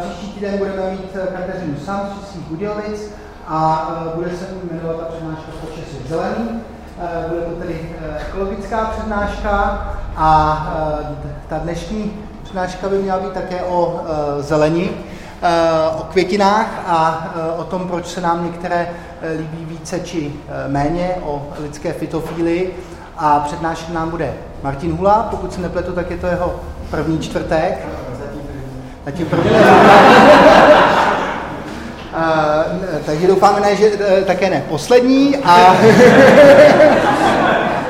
Příští týden budeme mít Kateřinu Sam z Českých Budějovic a bude se jmenovat ta přednáška Počasí zelený. Bude to tedy ekologická přednáška a ta dnešní přednáška by měla být také o zelení, o květinách a o tom, proč se nám některé líbí více či méně, o lidské fitofílii. A přednášet nám bude Martin Hula, pokud se nepletu, tak je to jeho první čtvrtek. Zatím první. Uh, takže doufáme, ne, že uh, také ne poslední. A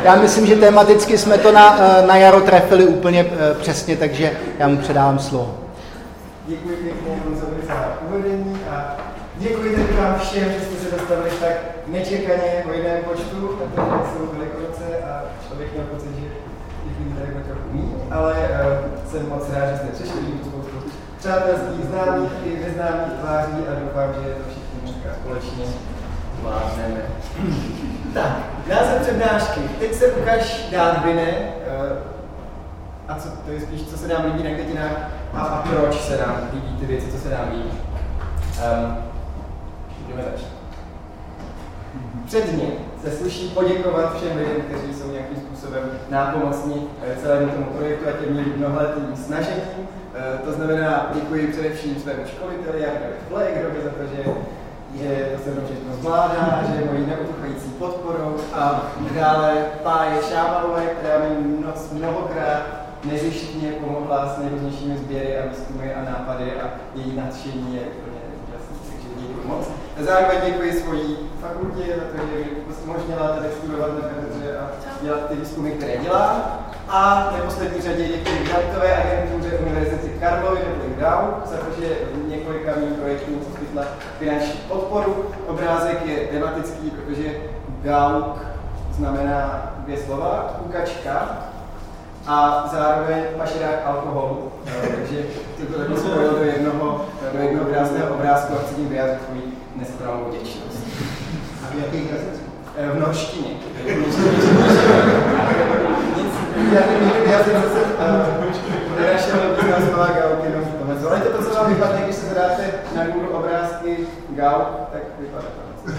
já myslím, že tematicky jsme to na, uh, na jaro trefili úplně uh, přesně, takže já mu předávám slovo. Děkuji pěkně za uvedení a děkuji tedy vám všem, že jste se dostavili tak nečekaně o jiném počtu, protože jsou velikonoce a člověk měl pocit, že lidí tady trochu ale uh, jsem moc rád, že jste přišli, přátelských, známých i neznámých tváří a doufám, že to všichni dneska společně zvládneme. tak, název přednášky. Teď se ukáž dát vyne, uh, a co, to je spíš, co se nám líbí na květinách a, a proč se nám líbí ty věci, co se nám líbí. Um, jdeme začít. Předně se sluší poděkovat všem lidem, kteří jsou nějakým způsobem nápomocní eh, celému tomu projektu a těm mnohletým snažením. Eh, to znamená, děkuji především svému školiteli Jarkovi Flegerovi za to, že že to se mnou všechno zvládá, že je mojí neutuchající podporou a dále Páje Šámalové, která mi noc mnohokrát nezištně pomohla s nejrůznějšími sběry a výzkumy a nápady a její nadšení je úplně děkuji moc. Zároveň děkuji svojí fakultě za to, že mi umožnila tady studovat na katedře a dělat ty výzkumy, které dělá. A v neposlední řadě děkuji grantové agentuře Univerzity Karlovy nebo GRAU za to, že několika mým projektům poskytla finanční podporu. Obrázek je tematický, protože GAUK znamená dvě slova, kukačka, a zároveň pašerák alkoholu. Takže to takhle spojil do jednoho, do jednoho krásného obrázku a chci tím vyjádřit svůj neskromnou vděčnost. A v jakých jazycích? V norštině. Já, já jsem zase jenom v tomhle. Ale to, co vám když se zadáte na Google obrázky gauk, tak vypadá to.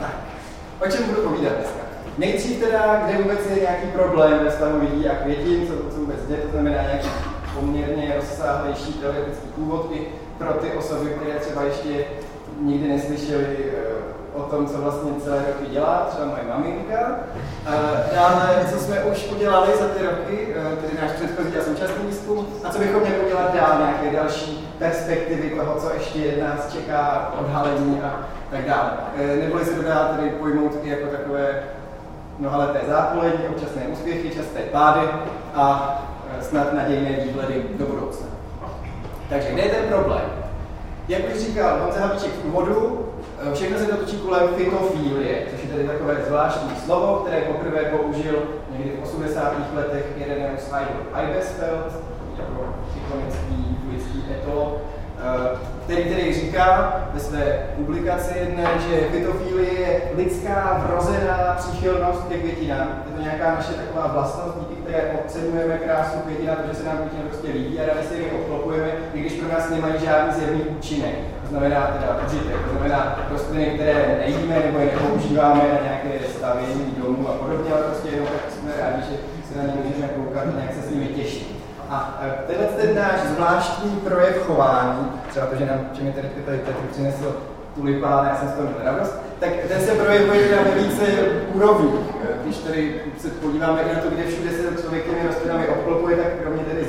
tak. O čem budu povídat dneska? Nejdřív teda, kde vůbec je nějaký problém ve stavu lidí a květin, co to vůbec jde, to znamená nějaký poměrně rozsáhlejší teoretický původ i pro ty osoby, které třeba ještě nikdy neslyšeli eh, o tom, co vlastně celé roky dělá, třeba moje maminka. Dále, co jsme už udělali za ty roky, eh, tedy náš předchozí a současný výzkum, a co bychom měli udělat dál, nějaké další perspektivy toho, co ještě nás čeká, odhalení a tak dále. Eh, neboli se to dá tedy pojmout i jako takové mnohaleté zápolení, občasné úspěchy, časté pády a e, snad nadějné výhledy do budoucna. Takže kde je ten problém? Jak už říkal Honza Havlíček v úvodu, všechno se to točí kolem fitofílie, což je tedy takové zvláštní slovo, které poprvé použil někdy v 80. letech Ireneus Eibesfeld, jako ikonický lidský etolog, e, který tedy říká ve své publikaci jedné, že fytofílie je lidská vrozená příchylnost ke květinám. Je to nějaká naše taková vlastnost, díky které oceňujeme krásu květina, protože se nám květina prostě líbí a rádi se jim obklopujeme, i když pro nás nemají žádný zjevný účinek. Znamená teda užitek, to znamená rostliny, které nejíme nebo je nepoužíváme na nějaké stavění domů a podobně, ale prostě jenom tak jsme rádi, že se na ně můžeme koukat a nějak se s nimi těšit. A e, tenhle ten náš zvláštní projev chování, třeba to, že nám všemi tady tady Petr přinesl tulipán, já jsem z toho měl radost, tak ten se projevuje na více úrovních. E, když tady se podíváme i na to, kde všude se člověk těmi rostlinami obklopuje, tak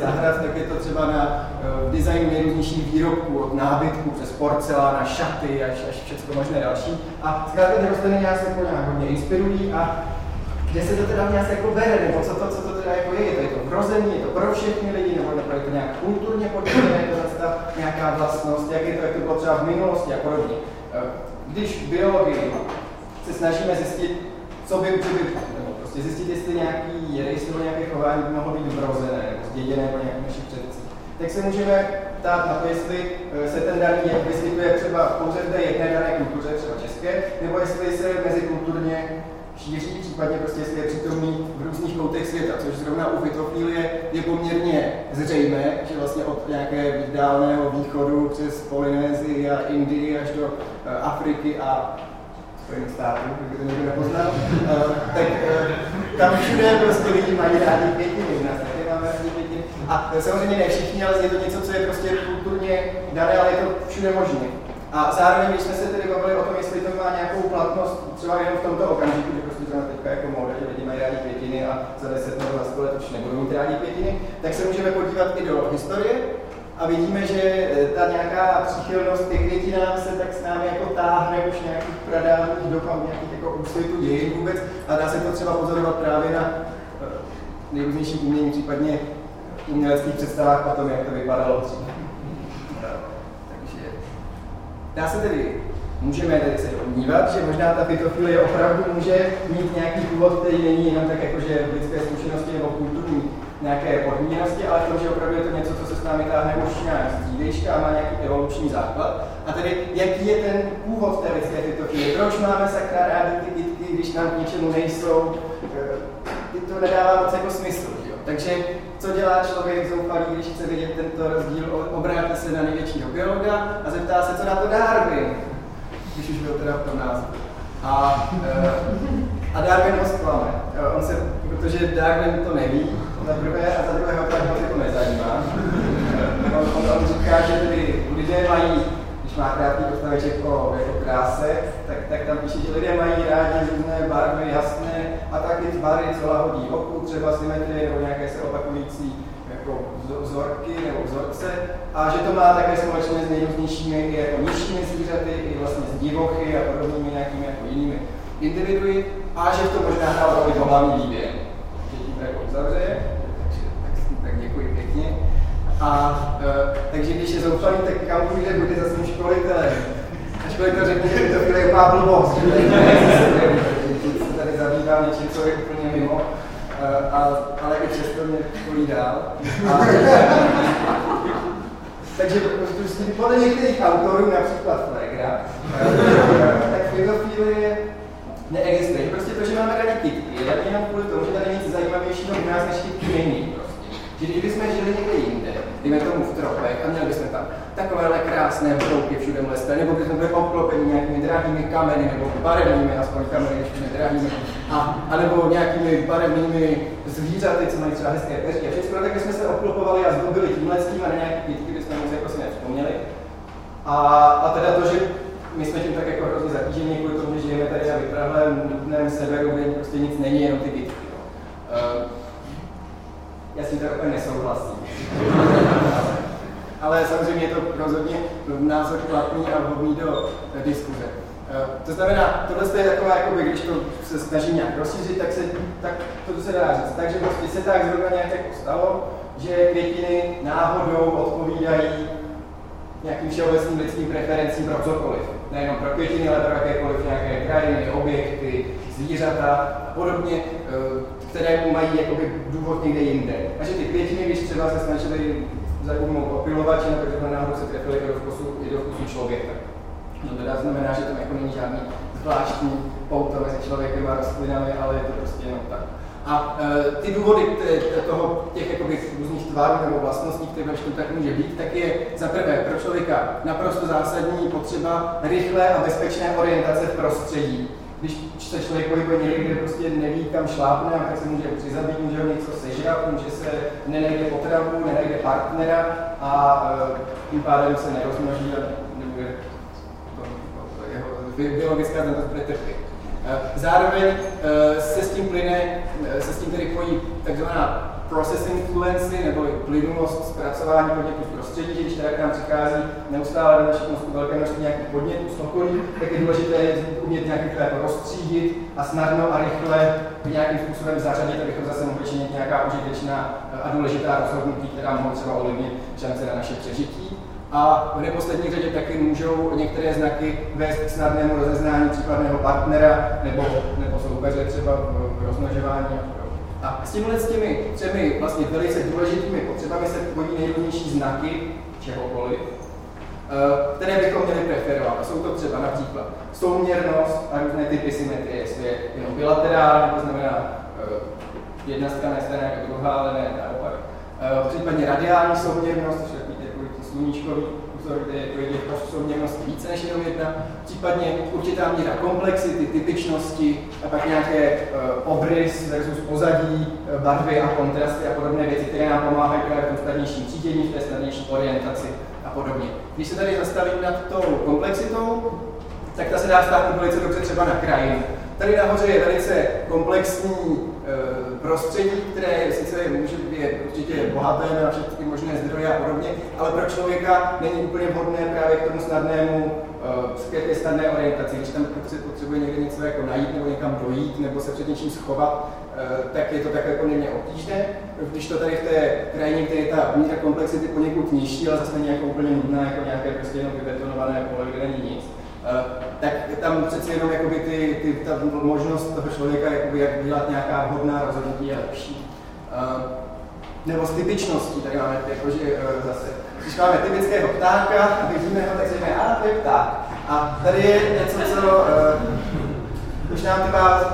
zahrad, tak je to třeba na uh, designu nejrůznějších výrobků, od nábytku přes porcelán, šaty, až, až všechno možné další. A zkrátka ty rostliny nějak se nějak hodně inspirují a kde se to teda nějak jako bere, nebo co to, co to teda jako je, je to, je to vrození, je to pro všechny lidi, nebo je to nějak kulturně podpořené, je to ta nějaká vlastnost, jak je to, jak to bylo třeba v minulosti a podobně. Eh, když v biologii se snažíme zjistit, co by, co by nebo prostě zjistit, jestli nějaký, jestli nějaké chování by mohlo být vrozené nebo zděděné po nějakých našich tak se můžeme ptát na to, jestli eh, se ten daný jev vyskytuje třeba pouze v té jedné dané kultuře, třeba české, nebo jestli se mezikulturně šíří, případně prostě jestli je přítomný v různých koutech světa, což zrovna u fitofílie je poměrně zřejmé, že vlastně od nějaké dálného východu přes Polynézii a Indii až do eh, Afriky a Spojených států, kdyby to někdo nepoznal, uh, tak tam všude prostě lidi mají rádi pětiny, u nás také máme rádi pětiny. A samozřejmě ne všichni, ale je to něco, co je prostě kulturně dané, ale je to všude možné. A zároveň, když jsme se tedy bavili o tom, jestli to má nějakou platnost třeba jenom v tomto okamžiku, že prostě třeba teďka jako móda, že lidi mají rádi pětiny a za 10 nebo za 100 let už nebudou mít rádi pětiny, tak se můžeme podívat i do historie a vidíme, že eh, ta nějaká příchylnost ke květinám se tak s námi jako táhne už nějakých pradávných dob a nějakých jako úsvitu dějin vůbec a dá se to třeba pozorovat právě na eh, nejrůznějším umění, případně uměleckých představách o tom, jak to vypadalo dřív. Takže dá se tedy můžeme tedy se domnívat, že možná ta fitofilie opravdu může mít nějaký důvod, který není jenom tak jako, že v lidské zkušenosti nebo kulturní nějaké podmíněnosti, ale v tom, že opravdu je to něco, co se s námi táhne už nějak z dřívějška a má nějaký evoluční základ. A tedy, jaký je ten původ té lidské fitofilie? Proč máme sakra rádi ty kytky, když nám k něčemu nejsou? Eh, to nedává moc jako smysl. Takže co dělá člověk zoufalý, když chce vidět tento rozdíl, obrátí se na největšího biologa a zeptá se, co na to Darwin když už byl teda v tom názvu. A, eh, a Darwin ho zklame. On se, protože Darwin to neví, za prvé, a za druhé ho to nezajímá. Eh, on, on, on říká, že tedy lidé mají, když má krátký postaveček o jako kráse, tak, tak tam píše, že lidé mají rádi různé barvy, jasné, a taky tvary, co lahodí oku, třeba symetrie nebo nějaké se opakující jako vzorky nebo vzorce. A že to má také společné s nejrůznějšími jako nižšími zvířaty, i vlastně s divochy a podobnými nějakými jako jinými individui. A že to možná hrálo roli v hlavní výběr. Že tím jako uzavře, takže tak, tak děkuji pěkně. A e, takže když je zoufalý, tak kam půjde, bude za svým školitelem. A školitel řekne, že to chvíli je úplná blbost, že se tady zabývá něčím, co je úplně mimo. Eh, a, ale i přesto mě školí dál. A, takže prostě podle některých autorů, například Flegra, eh, tak filozofilie neexistuje. Prostě to, že máme rádi kytky, je jenom kvůli tomu, že tady nic zajímavějšího u nás než kytky není. Že kdybychom žili někde jinde, dejme tomu v tropech, a měli bychom tam takovéhle krásné brouky všude lesté, nebo bychom byli obklopeni nějakými drahými kameny, nebo barevnými, aspoň kameny, ještě drahými, a, a nebo nějakými barevnými zvířaty, co mají třeba hezké peřky. A všechno tak jsme se obklopovali a zdobili tímhle s tím a na nějaké kytky bychom moc jako si nevzpomněli. A, a teda to, že my jsme tím tak jako hrozně zatíženi kvůli tomu, že žijeme tady na vyprahlém nutném severu, kde prostě nic není, jenom ty. No. Uh, já s tím úplně nesouhlasím. Ale samozřejmě je to rozhodně názor platný a vhodný do diskuze. Eh, to znamená, tohle je taková, jakoby, když to se snažím nějak rozšířit, tak, se, tak to se dá říct. Takže prostě se tak zrovna nějak jako stalo, že květiny náhodou odpovídají nějakým všeobecným lidským preferencím pro cokoliv. Nejenom pro květiny, ale pro jakékoliv nějaké krajiny, objekty, zvířata a podobně. Eh, které mají jakoby důvod někde jinde. A že ty květiny, když třeba se snažili zaujmout opilovače, no, takže náhodou se trefili i do vkusu, i do vkusu člověka. To teda znamená, že tam jako není žádný zvláštní pouto mezi člověkem a rostlinami, ale je to prostě jenom tak. A e, ty důvody toho, těch jakoby, různých tvarů nebo vlastností, které v tak může být, tak je za prvé pro člověka naprosto zásadní potřeba rychlé a bezpečné orientace v prostředí když se člověk pohybuje někde, kde prostě neví, kam šlápne, a tak se může přizabít, může ho něco sežrat, může se nenajde potravu, nenajde partnera a uh, tím pádem se nerozmnoží a nebude jeho biologická znatost bude trpět. Uh, zároveň uh, se s tím plyne, se s tím tedy pojí takzvaná processing fluency, nebo plynulost zpracování podnětů v prostředí, když teda k nám přichází neustále do našich mozku velké množství nějakých podnětů z okolí, tak je důležité umět nějakým jako rozstřídit a snadno a rychle nějakým způsobem zařadit, abychom zase mohli činit nějaká užitečná a důležitá rozhodnutí, která mohou třeba ovlivnit šance na naše přežití. A v neposlední řadě taky můžou některé znaky vést k snadnému rozeznání případného partnera nebo, nebo soupeře třeba v rozmnožování a a s tímhle s těmi třemi vlastně velice důležitými potřebami se pojí nejrůznější znaky čehokoliv. které bychom měli preferovat. A jsou to třeba například souměrnost a různé typy symetrie, jestli je jenom bilaterální, to znamená jedna strana je stejná jako druhá, ale ne naopak. Případně radiální souměrnost, což je takový sluníčkový vzor, kde je těch souměrností více než jenom jedna, případně určitá míra komplexity, typičnosti a pak nějaké uh, obrys versus pozadí, uh, barvy a kontrasty a podobné věci, které nám pomáhají právě v tom snadnějším třídění, v té snadnější orientaci a podobně. Když se tady zastavím nad tou komplexitou, tak ta se dá stáhnout velice dobře třeba na krajinu. Tady nahoře je velice komplexní e, prostředí, které sice může být určitě bohaté na všechny možné zdroje a podobně, ale pro člověka není úplně vhodné právě k tomu snadnému, e, k té snadné orientaci. Když tam potřebuje někde něco jako najít nebo někam dojít nebo se před něčím schovat, e, tak je to takové poměrně obtížné. Když to tady v té krajině, kde je ta míra komplexity poněkud nižší, ale zase není jako úplně nudná, jako nějaké prostě jenom vybetonované pole, kde není nic, Eh, tak tam přeci jenom jakoby ty, ty, ta možnost toho člověka, jakoby, jak dělat nějaká vhodná rozhodnutí je lepší. Nebo z typičností, tak máme jakože uh, zase, když máme typického ptáka a vidíme ho, tak říkáme, a to je pták. A tady je něco, co uh, už nám ty vás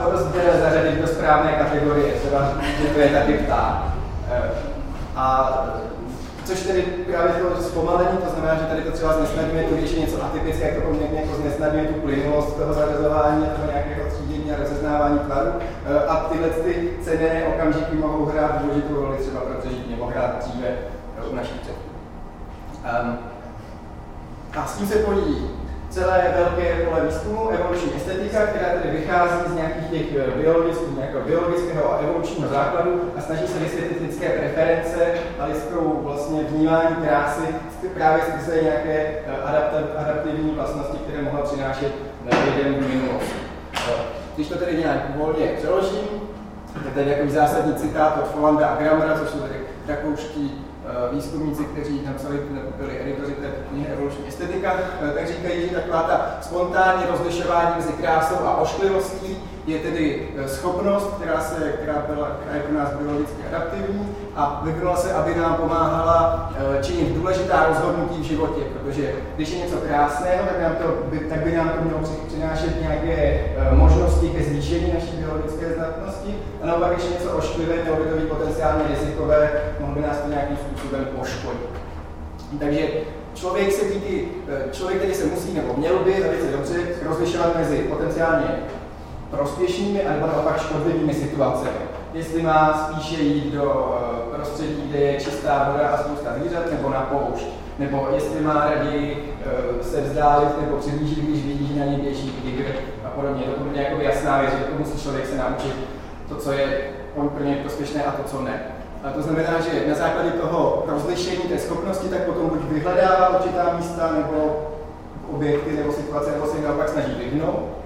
zařadit do správné kategorie, třeba, že to je taky pták. Uh, a Což tedy právě to zpomalení, to znamená, že tady to třeba znesnadňuje to, když je něco atypické, to poměrně jako znesnadňuje tu plynulost toho zařazování toho nějakého třídění a rozeznávání tvaru. Eh, a tyhle ty cené okamžiky mohou hrát důležitou roli třeba pro přežití nebo hrát dříve eh, u našich. Um, a s tím se pojí celé velké pole výzkumu, evoluční estetika, která tedy vychází z nějakých těch eh, biologických, nějakého biologického a evolučního základu a snaží se vysvětlit lidské preference a lidskou vlastně vnímání krásy právě skrze nějaké adaptivní vlastnosti, které mohla přinášet lidem v minulosti. Když to tedy nějak volně přeložím, tak tady jako zásadní citát od Folanda a Gramera, což jsou tedy rakouští Eh, výzkumníci, kteří napsali, byli editoři té knihy Evoluční estetika, eh, tak říkají, že taková ta spontánní rozlišování mezi krásou a ošklivostí je tedy eh, schopnost, která, se, která, byla, která je pro nás biologicky adaptivní a vyvinula se, aby nám pomáhala činit důležitá rozhodnutí v životě, protože když je něco krásného, tak, nám to, by, tak by nám to mělo přinášet nějaké možnosti ke zvýšení naší biologické znatnosti, a naopak, když je něco ošklivé, mělo by to být potenciálně rizikové, mohlo by nás to nějakým způsobem poškodit. Takže člověk se díky, eh, člověk, který se musí nebo měl by velice dobře rozlišovat mezi potenciálně prospěšnými nebo naopak škodlivými situacemi. Jestli má spíše jít do eh, prostředí, kde je čistá voda a spousta zvířat, nebo na poušť. Nebo jestli má raději eh, se vzdálit nebo přiblížit, když vidí, že na něj běží tygr a podobně. To bude jako jasná věc, že to musí člověk se naučit to, co je pro něj prospěšné a to, co ne. A to znamená, že na základě toho rozlišení té schopnosti, tak potom buď vyhledává určitá místa, nebo objekty, nebo situace, nebo se naopak snaží vyhnout.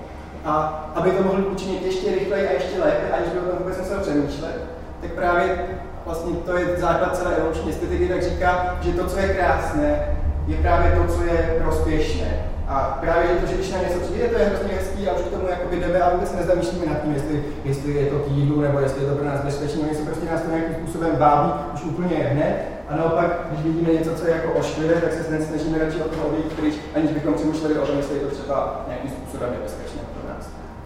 A aby to mohl učinit ještě rychleji a ještě lépe, aniž by o tom vůbec musel přemýšlet, tak právě vlastně to je základ celé evoluční estetiky, tak říká, že to, co je krásné, je právě to, co je prospěšné. A právě že to, že když na něco přijde, to je hrozně hezký a už k tomu jakoby jdeme a vůbec nezamýšlíme nad tím, jestli, jestli je to k jídlu nebo jestli je to pro nás bezpečné, jestli prostě nás to nějakým způsobem bábí už úplně hned. A naopak, když vidíme něco, co je jako ošklivé, tak se snažíme radši o toho odejít pryč, aniž bychom přemýšleli o tom, jestli je to třeba nějakým způsobem nebezpečné.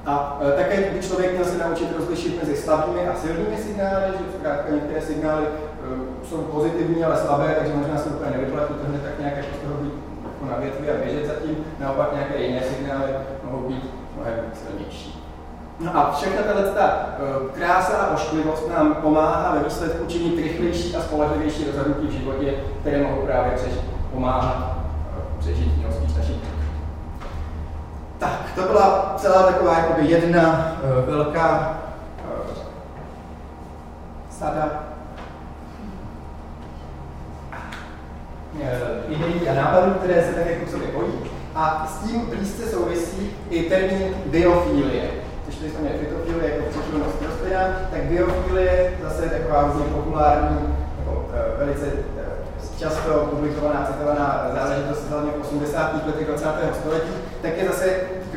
A e, také by člověk měl se naučit rozlišit mezi slabými a silnými signály, že zkrátka některé signály e, jsou pozitivní, ale slabé, takže možná se úplně nevyplatí to hned tak nějak jako z toho být jako na větvi a běžet zatím, naopak nějaké jiné signály mohou být mnohem silnější. No a všechna ta uh, krása a ošklivost nám pomáhá ve výsledku činit rychlejší a spolehlivější rozhodnutí v životě, které mohou právě přežít, pomáhat uh, přežít to byla celá taková jakoby jedna uh, velká uh, sada Eh, ideí a nápadů, které se tak jako sobě pojí. A s tím blízce souvisí i termín biofílie. Když jsme měli fitofilie jako přítomnost rostlina, tak biofilie zase je taková hodně populární, nebo uh, velice často publikovaná, citovaná záležitost hlavně v 80. letech 20. století, tak je zase,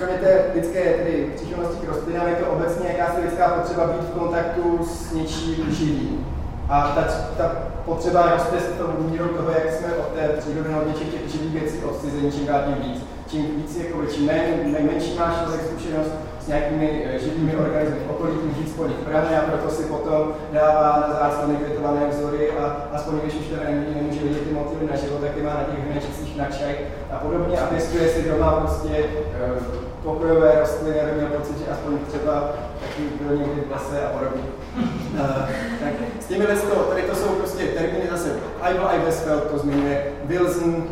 kromě té lidské tedy přítomnosti k rostlinám, je to obecně jakási lidská potřeba být v kontaktu s něčím živým. A ta, ta potřeba roste s tou mírou toho, jak jsme od té přírodohodně těch živých věcí odcizení čím dál tím víc. Čím víc, jako, čím méně, menší máš člověk zkušenost s nějakými eh, živými organismy okolí, tím víc po nich prahne a proto si potom dává na záclony květované vzory a aspoň když už teda nemůže vidět ty motivy na život, tak je má na těch hnečicích na čaj a podobně a pěstuje si doma prostě uh, pokojové rostliny, aby měl pocit, že aspoň třeba taky byl někdy v lese a podobně. Uh, tak s těmi to, tady to jsou prostě termíny zase Eichel Eichelsfeld to zmiňuje, Wilson,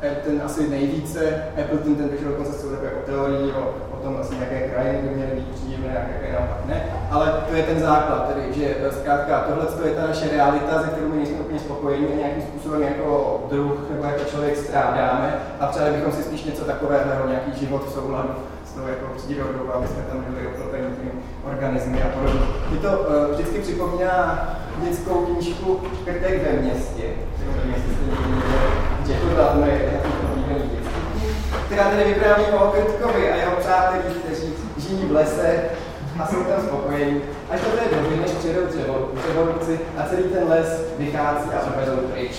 ten asi nejvíce, Appleton ten vyšel dokonce s jako teorií o, o tom asi nějaké krajiny by měly být příjemné, nějaké naopak ne, ale to je ten základ, tedy, že zkrátka tohle je ta naše realita, ze kterou my nejsme úplně spokojeni a nějakým způsobem jako druh nebo jako člověk strádáme. A přáli bychom si spíš něco takového, nějaký život v souladu tou jako přírodou, aby jsme tam byli obklopeni těmi organismy a podobně. Mi to uh, vždycky připomíná dětskou knížku Krtek ve městě, která tedy vypráví o Krtkovi a jeho přátelích, kteří žijí v lese a jsou tam spokojení. Až to je doby, než přijedou dřevorubci a celý ten les vychází a uvedou pryč.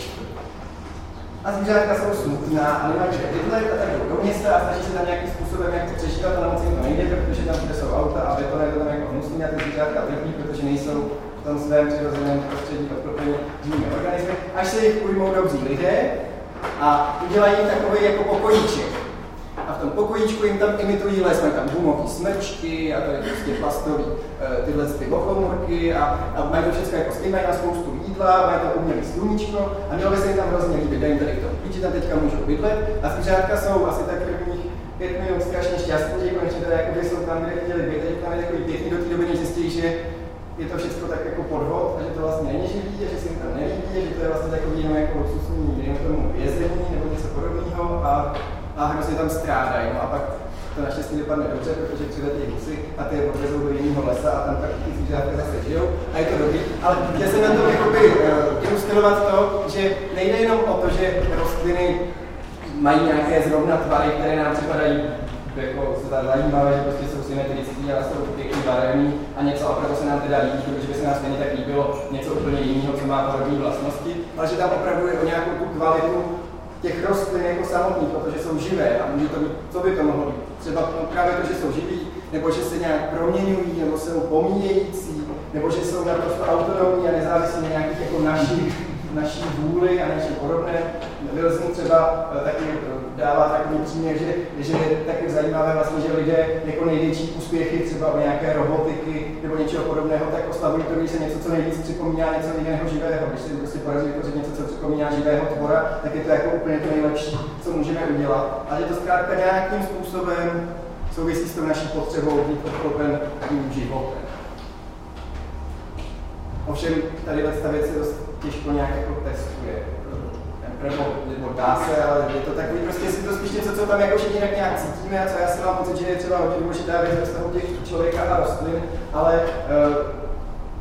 A zvířátka jsou smutná a nemají kde bydlet a tak do města a snaží se tam nějakým způsobem jak přežívat a na to nejde, protože tam všude jsou auta a beton je to tam jako hnusný a ty zvířátka trpí, protože nejsou v tom svém přirozeném prostředí odklopení živými organismy, až se jich ujmou dobří lidé a udělají takový jako pokojíček v tom pokojíčku jim tam imitují les, mají tam gumový smrčky a to je prostě plastový e, tyhle ty bochomurky a, a mají to všechno jako mají na spoustu jídla, mají to umělý sluníčko a mělo by se jim tam hrozně líbit, dají tady to píči, tam teďka můžou bydlet. A zvířátka jsou asi tak prvních pět minut strašně šťastní, že konečně teda jako jsou tam, kde chtěli být, teď tam je takový pěkný do té doby, než zjistí, že je to všechno tak jako podvod a že to vlastně není živý a že se jim tam nelíbí, že to je vlastně takový jenom jako luxusní, dejme tomu vězení nebo něco podobného. A a hrozně tam strádají. No a pak to naštěstí dopadne dobře, protože přijde ty husy a ty je odvezou do jiného lesa a tam tak ty zvířátka zase žijou a je to dobrý. Ale chtěl jsem na to jakoby, uh, ilustrovat to, že nejde jenom o to, že rostliny mají nějaké zrovna tvary, které nám připadají jako se ta zajímavé, že prostě jsou symetrický a jsou pěkný barevný a něco opravdu se nám teda líbí, protože by se nám stejně tak líbilo něco úplně jiného, co má podobné vlastnosti, ale že tam opravdu je o nějakou tu kvalitu těch rostlin jako samotných, protože jsou živé a může to být, co by to mohlo být? Třeba právě to, že jsou živí, nebo že se nějak proměňují, nebo jsou pomíjející, nebo že jsou naprosto autonomní a nezávislí na nějakých jako našich naší vůli a něčem podobné. Wilson třeba eh, taky eh, dává takový příměr, že, že je taky zajímavé vlastně, že lidé jako největší úspěchy třeba o nějaké robotiky nebo něčeho podobného, tak oslavují to, když se něco, co nejvíc připomíná něco jiného živého. Když se prostě podaří vytvořit něco, co připomíná živého tvora, tak je to jako úplně to nejlepší, co můžeme udělat. A že to zkrátka nějakým způsobem souvisí s tou naší potřebou být obklopen tím životem. Ovšem, tady ta věc je dost těžko nějak jako testuje. Nebo, nebo dá se, ale je to takový, prostě si to spíš něco, co tam jako všichni nějak cítíme a co já si mám pocit, že je třeba hodně důležitá věc ve vztahu těch člověka a rostlin, ale uh,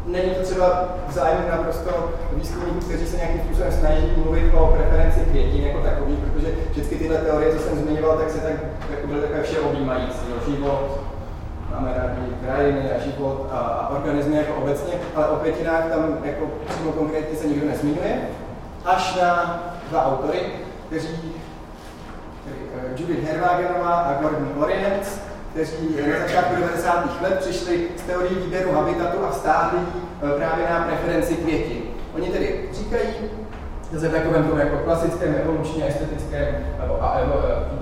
není to třeba v zájmu naprosto výzkumníků, kteří se nějakým způsobem snaží mluvit o preferenci květin jako takový, protože všechny tyhle teorie, co jsem zmiňoval, tak se tak jako byly takové všeobjímající. Život, máme rádi krajiny a život a, a organismy jako obecně, ale o květinách tam jako přímo konkrétně se nikdo nezmiňuje, až na dva autory, kteří uh, Judith Herwagenová a Gordon Lorenz, kteří na začátku 90. let přišli s teorií výběru habitatu a vztáhli uh, právě na preferenci květin. Oni tedy říkají, zase takovém tom jako klasickém evolučně estetickém nebo a evo,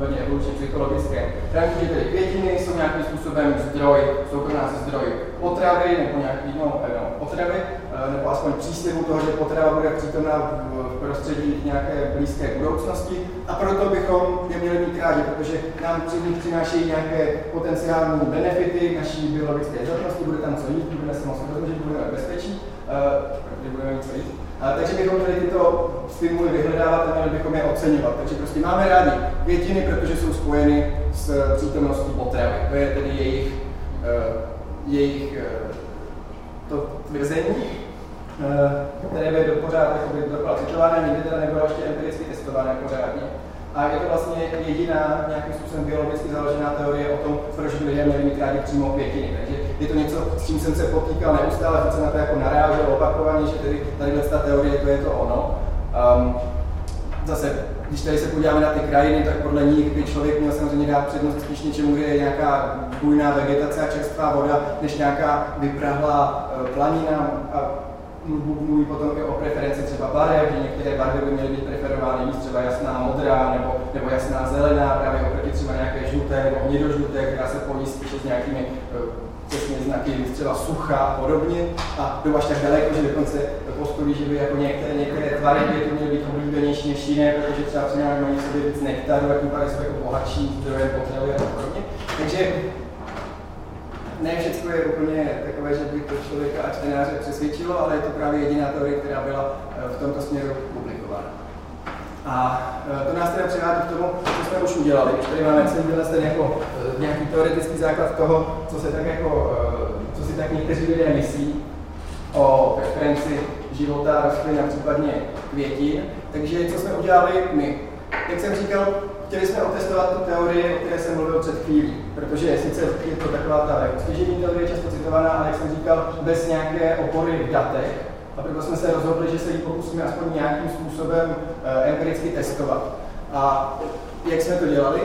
případně evolučně psychologickém ranku, tedy květiny jsou nějakým způsobem zdroj, jsou pro nás zdroj potravy nebo nějaký no, no, potravy, eh, nebo aspoň příslibu toho, že potrava bude přítomná v prostředí nějaké blízké budoucnosti a proto bychom je měli mít rádi, protože nám při nich přinášejí nějaké potenciální benefity naší biologické zdatnosti, bude tam co jít, budeme se moc rozmnožit, budeme bezpečí, uh, budeme mít co jít. Takže bychom měli tyto stimuly vyhledávat a měli bychom je oceňovat. Takže prostě máme rádi květiny, protože jsou spojeny s přítomností potravy. To je tedy jejich, uh, jejich uh, to tvrzení, které by do pořád dokola citované, nikdy teda nebylo ještě empiricky testované pořádně. A je to vlastně jediná nějakým způsobem biologicky založená teorie o tom, proč lidé měli mít rádi přímo květiny. Takže je to něco, s čím jsem se potýkal neustále, jsem se na to jako narážel opakovaně, že tedy tady ta teorie, to je to ono. Um, zase, když tady se podíváme na ty krajiny, tak podle nich by člověk měl samozřejmě dát přednost spíš něčemu, kde je nějaká bujná vegetace a čerstvá voda, než nějaká vyprahlá eh, planina. A mluví potom i o preferenci třeba barev, že některé barvy by měly být preferovány víc třeba jasná modrá nebo, nebo jasná zelená, právě oproti třeba nějaké žluté nebo hnědožluté, která se pojí spíše s nějakými eh, přesně znaky třeba sucha a podobně a jdou až tak daleko, že dokonce postupují, že by jako některé, některé tvary by měly být oblíbenější než jiné, protože třeba třeba mají sobě víc nektaru tím pádem jsou jako bohatší zdrojem potravy a podobně. Takže ne všechno je úplně takové, že by to člověka a čtenáře přesvědčilo, ale je to právě jediná teorie, která byla eh, v tomto směru publikována. A eh, to nás teda přivádí k tomu, co jsme už udělali. Když tady máme celý ten jako eh, nějaký teoretický základ toho, co se tak jako, co si tak někteří lidé myslí o preferenci života rostlin a případně květin. Takže co jsme udělali my? Jak jsem říkal, chtěli jsme otestovat tu teorii, o které jsem mluvil před chvílí, protože sice je to taková ta stěžení teorie často citovaná, ale jak jsem říkal, bez nějaké opory v datech, a proto jsme se rozhodli, že se ji pokusíme aspoň nějakým způsobem e, empiricky testovat. A jak jsme to dělali?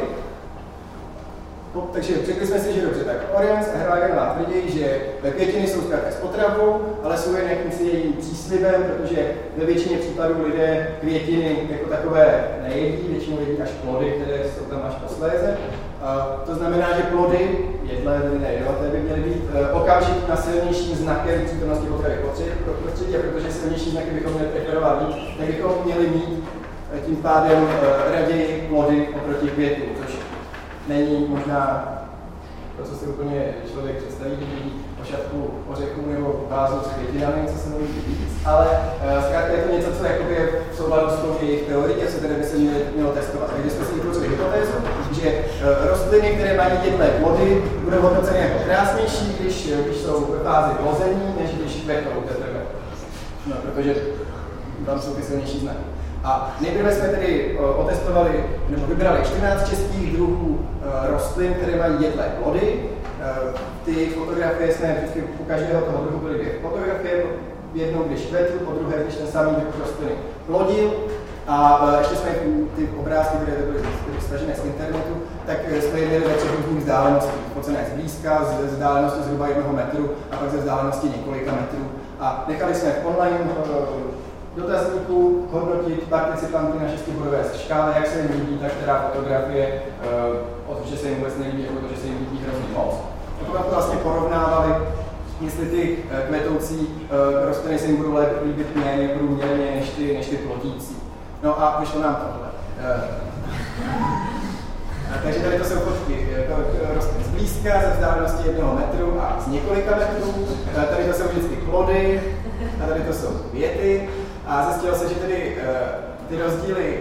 Takže řekli jsme si, že dobře, tak Oriens a Herwagenová tvrdí, že květiny jsou zkrátka s potravou, ale jsou jen jakýmsi jejím příslibem, protože ve většině případů lidé květiny jako takové nejedí, většinou jedí až plody, které jsou tam až posléze. A to znamená, že plody, jedlé, tedy nejedovaté, by měly být e, okamžitě na silnějším znakem přítomnosti potravy pro prostředí, protože silnější znaky bychom měli preferovat tak bychom měli mít e, tím pádem e, raději plody oproti květům, není možná to, co si úplně člověk představí, když vidí pošatku ořechů nebo vázu s květinami, co se mluví víc, ale uh, zkrátka je to něco, co jakoby je v souladu s tou jejich teorií co tedy by se mělo, mělo testovat. Takže jsme si vytvořili hypotézu, že uh, rostliny, které mají jedné plody, budou hodnoceny jako krásnější, když, když jsou ve fázi plození, než když kvetou teprve. No, protože tam jsou ty silnější znaky. A nejprve jsme tedy eh, otestovali, nebo vybrali 14 českých druhů eh, rostlin, které mají jedlé plody. Eh, ty fotografie jsme vždycky u každého toho druhu byly dvě fotografie, jednou když kvetl, po druhé když ten samý druh rostliny plodil. A ještě jsme ty obrázky, které byly stažené z internetu, tak jsme je měli ve třech různých vzdáleností. Focené zblízka, z vzdálenosti zhruba jednoho metru a pak ze vzdálenosti několika metrů. A nechali jsme online dotazníků hodnotit participanty na šestibodové škále, jak se jim líbí ta která fotografie, uh, o to, že se jim vůbec nelíbí, jako to, že se jim líbí hrozně moc. To vlastně porovnávali, jestli ty uh, kvetoucí uh, rostliny se jim budou líbit méně průměrně než ty, než ty plotící. No a vyšlo nám tohle. takže tady to jsou fotky rostlin zblízka, ze vzdálenosti jednoho metru a z několika metrů. Tady to jsou vždycky plody, a tady to jsou věty. A zjistilo se, že tedy uh, ty rozdíly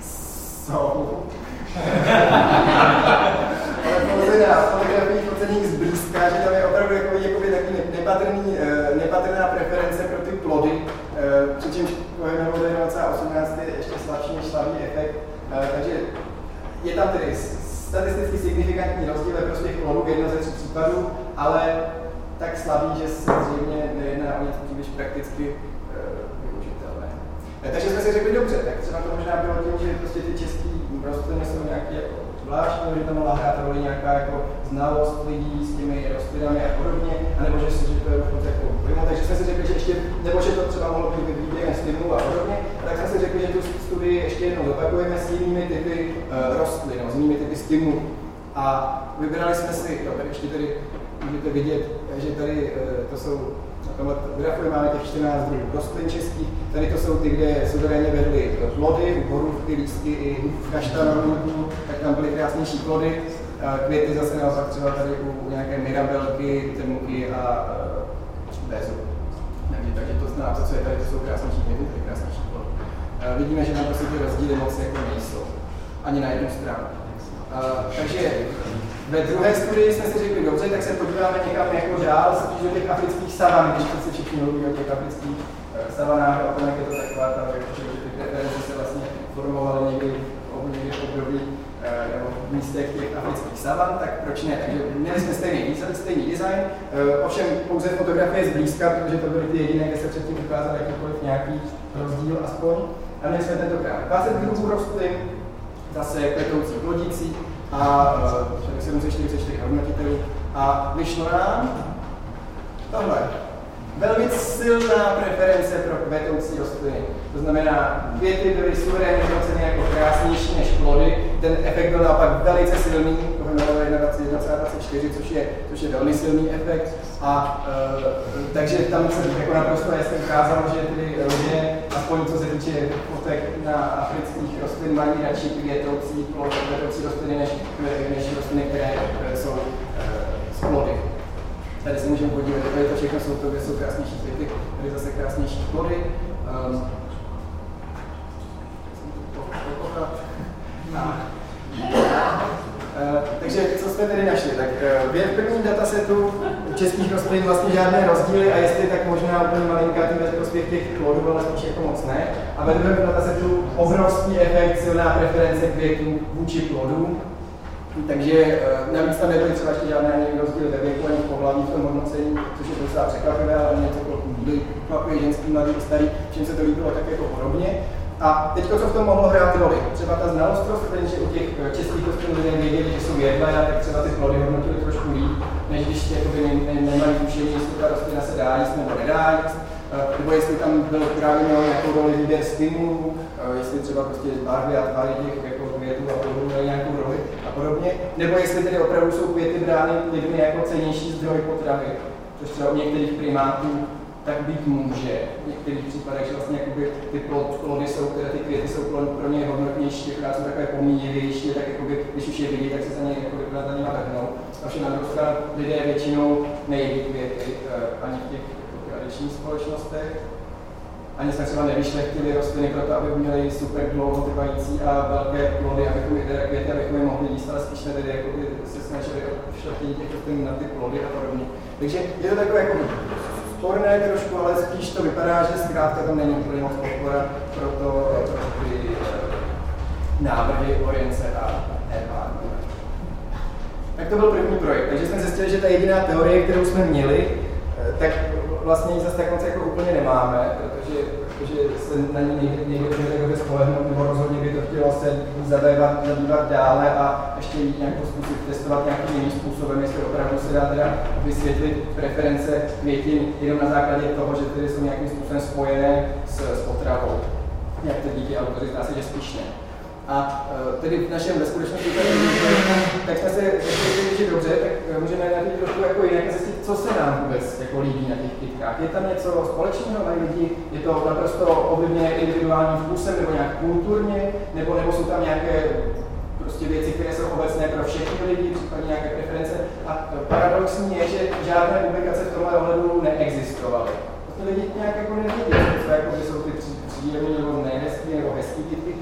jsou. Ale pouze na fotografiích focených zblízka, že tam je opravdu jakoby, jakoby taky nepatrný, uh, nepatrná preference pro ty plody, uh, přičemž Cohenova 18 je ještě slabší než slabý efekt. Takže je tam tedy statisticky signifikantní rozdíl ve prospěch plodů v jednom ze tří případů, ale tak slabý, že se zřejmě nejedná o něco příliš prakticky takže jsme si řekli, dobře, tak třeba to možná bylo tím, že prostě ty české rostliny jsou nějaké jako zvláštní, že tam mohla hrát roli nějaká jako znalost lidí s těmi rostlinami a podobně, anebo že si že to je úplně jako mimo, takže jsme si řekli, že ještě, nebo že to třeba mohlo být vyvíjen stimulu a podobně, a tak jsme si řekli, že tu studii ještě jednou zopakujeme s jinými typy uh, rostlin, no, s jinými typy stimulů. A vybrali jsme si, jo, tady ještě tady můžete vidět, že tady uh, to jsou tomhle grafu máme těch 14 druhů rostlin českých. Tady to jsou ty, kde suverénně vedly plody, borůvky, lístky i kaštanovníků, tak tam byly krásnější plody. Květy zase naopak třeba tady u nějaké mirabelky, trnky a uh, bezu. Takže, takže to znamená, co je tady, to jsou krásnější květy, tady krásnější plody. Vidíme, že tam prostě ty rozdíly moc jako nejsou. Ani na jednu stranu. Takže ve druhé studii jsme si řekli, dobře, tak se podíváme někam jako dál, spíš do těch afrických savan, když se všichni mluví o těch afrických uh, savanách, a jak je to taková ta, že ty preference se vlastně formovaly někdy, někdy v místech těch afrických savan, tak proč ne? Takže měli jsme stejný, stejný design, ovšem pouze fotografie zblízka, protože to byly ty jediné, kde se předtím ukázal jakýkoliv nějaký rozdíl aspoň. A měli jsme tentokrát 20 druhů rostlin, zase kvetoucí plodící a 744 hodnotitelů. A vyšlo nám tohle velmi silná preference pro kvetoucí rostliny. To znamená, květy byly suverénně hodnoceny jako krásnější než plody. Ten efekt byl naopak velice silný, to jmenovalo 1,24, což je, což je velmi silný efekt. A e, takže tam se jako naprosto jasně ukázalo, že ty lidé, aspoň co se týče fotek na afrických rostlin, mají radši květoucí, květoucí rostliny než, než rostliny, které jsou e, z plody. Tady se můžeme podívat, tady to všechno jsou to, kde jsou krásnější květy, tady zase krásnější plody. Um, Uh, takže co jsme tedy našli? Tak uh, v prvním datasetu českých rostlin vlastně žádné rozdíly a jestli tak možná úplně malinká ten prospěch těch plodů, ale spíš jako moc ne. A ve druhém datasetu obrovský efekt, silná preference květů vůči plodům. Takže eh, navíc tam nebyly třeba ještě žádné ani rozdíly ve věku, ani v pohlaví v tom hodnocení, což je docela překvapivé, ale něco překvapuje ženský, mladý, starý, čím se to líbilo tak jako podobně. A teď, co v tom mohlo hrát roli? Třeba ta znalost rostlin, že u těch eh, českých rostlin lidé věděli, že jsou jedlé, tak třeba ty plody hodnotili trošku líp, než když jakoby ne, ne, nemají tušení, jestli ta rostlina se dá jíst nebo nedá jíst, eh, nebo jestli tam byl právě měl nějakou roli výběr stimulů, jestli třeba prostě barvy a tvary těch jako květů a plodů měly nějakou roli podobně, nebo jestli tedy opravdu jsou květy brány lidmi jako cenější zdroj potravy, což třeba u některých primátů tak být může. V některých případech, že vlastně jakoby ty plody jsou, které ty květy jsou pro ně hodnotnější, akorát jsou takové pomíjivější, tak jakoby, když už je vidí, tak se za ně jako za nimi vrhnou. Ovšem na druhou stranu lidé většinou nejedí květy uh, ani v těch tradičních společnostech, ani jsme třeba nevyšlechtili rostliny proto, aby měly super dlouhotrvající a velké plody, abychom je teda květy, abychom je mohli jíst, ale spíš tedy jako se snažili o šlechtění těch rostlin na ty plody a podobně. Takže je to takové jako sporné trošku, ale spíš to vypadá, že zkrátka tam není úplně moc podpora pro, to, pro ty uh, návrhy Orience a Eva. Tak to byl první projekt. Takže jsme zjistili, že ta jediná teorie, kterou jsme měli, eh, tak vlastně ji zase tak moc jako úplně nemáme, protože, protože se na ní někdy, někdy může spolehnout, nebo rozhodně by to chtělo se zabývat, zabývat dále a ještě nějakou způsob testovat nějakým jiným způsobem, jestli opravdu se dá teda vysvětlit preference květin jenom na základě toho, že tedy jsou nějakým způsobem spojené s, s potravou. Jak to díky autory zdá se, že spíš ne. A uh, tedy v našem ve tak jsme se řekli, že dobře, tak e, můžeme na těch trošku jako jinak zjistit, co se nám vůbec jako líbí na těch kytkách. Je tam něco společného na lidi, je to naprosto ovlivněné individuálním způsobem nebo nějak kulturně, nebo, nebo jsou tam nějaké prostě věci, které jsou obecné pro všechny lidi, případně nějaké preference. A paradoxní je, že žádné publikace v tomhle ohledu neexistovaly. Prostě lidi nějak jako nevěděli, co jako, jsou ty příjemné nebo nehezký nebo hezký kytky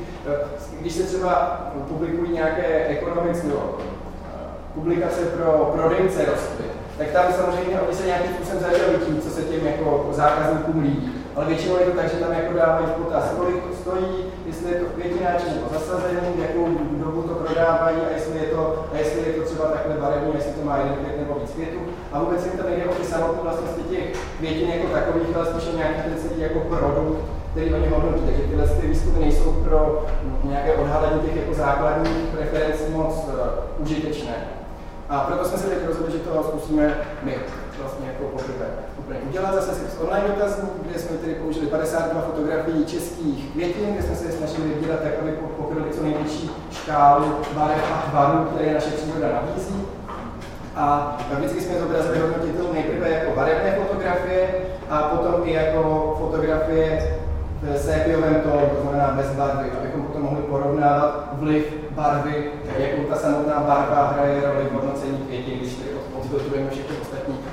když se třeba publikují nějaké ekonomické publikace pro prodejce rostlin, tak tam samozřejmě oni se nějakým způsobem zažili tím, co se těm jako zákazníkům líbí. Ale většinou je to tak, že tam jako dávají potaz, kolik to stojí, jestli je to květináč nebo zasazení, jakou dobu to prodávají a jestli je to, a jestli je to třeba takhle barevné, jestli to má jeden květ nebo víc květů. A vůbec jim to nejde o ty samotné vlastnosti těch květin jako takových, ale spíše nějaký ten celý jako produkt, který oni hodnotí. Takže tyhle ty výzkumy nejsou pro nějaké odhalení těch jako základních preferencí moc uh, užitečné. A proto jsme se teď rozhodli, že to zkusíme my vlastně jako poprvé úplně udělat. Zase z online dotazník, kde jsme tedy použili 52 fotografií českých květin, kde jsme se snažili vydělat tak, aby pokryli co největší škálu barev a tvarů, které naše příroda nabízí. A vždycky jsme zobrazili hodnotitelů nejprve jako barevné fotografie a potom i jako fotografie v sépiovém tónu, to znamená bez barvy, abychom potom mohli porovnávat vliv barvy, jakou ta samotná barva hraje roli v hodnocení květin, když tedy oddotujeme všechny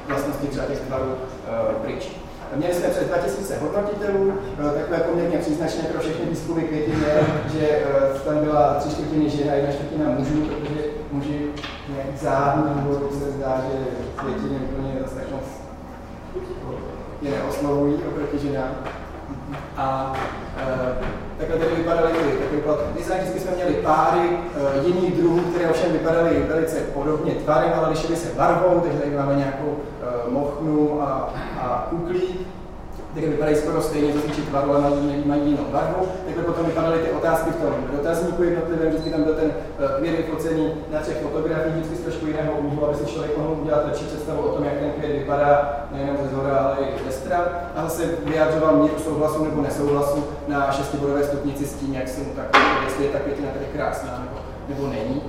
vlastnosti třeba těch tvarů uh, pryč. Měli jsme přes 2000 hodnotitelů, uh, takové poměrně příznačné pro všechny výzkumy květin je, že uh, tam byla tři čtvrtiny žen a jedna čtvrtina mužů, protože muži nějaký záhadný důvod se zdá, že květiny úplně zase tak moc je neoslovují oproti ženám. A takhle tady vypadaly ty, tak vypadal design, vždycky jsme měli páry jiných druhů, které ovšem vypadaly velice podobně tvarem, ale lišily se barvou, takže tady máme nějakou mochnu a, a kuklí které vypadají skoro stejně, co se tvaru, ale mají jinou barvu. Takhle potom vypadaly ty otázky v tom dotazníku jednotlivém, vždycky tam byl ten květ eh, vyfocený na třech fotografiích, vždycky z trošku jiného úhlu, aby si člověk mohl udělat lepší představu o tom, jak ten květ vypadá, nejenom ze zhora, ale i ze stran. A zase vyjádřoval míru souhlasu nebo nesouhlasu na šestibodové stupnici s tím, jak se mu tak, jestli je ta květina tady krásná nebo, nebo není.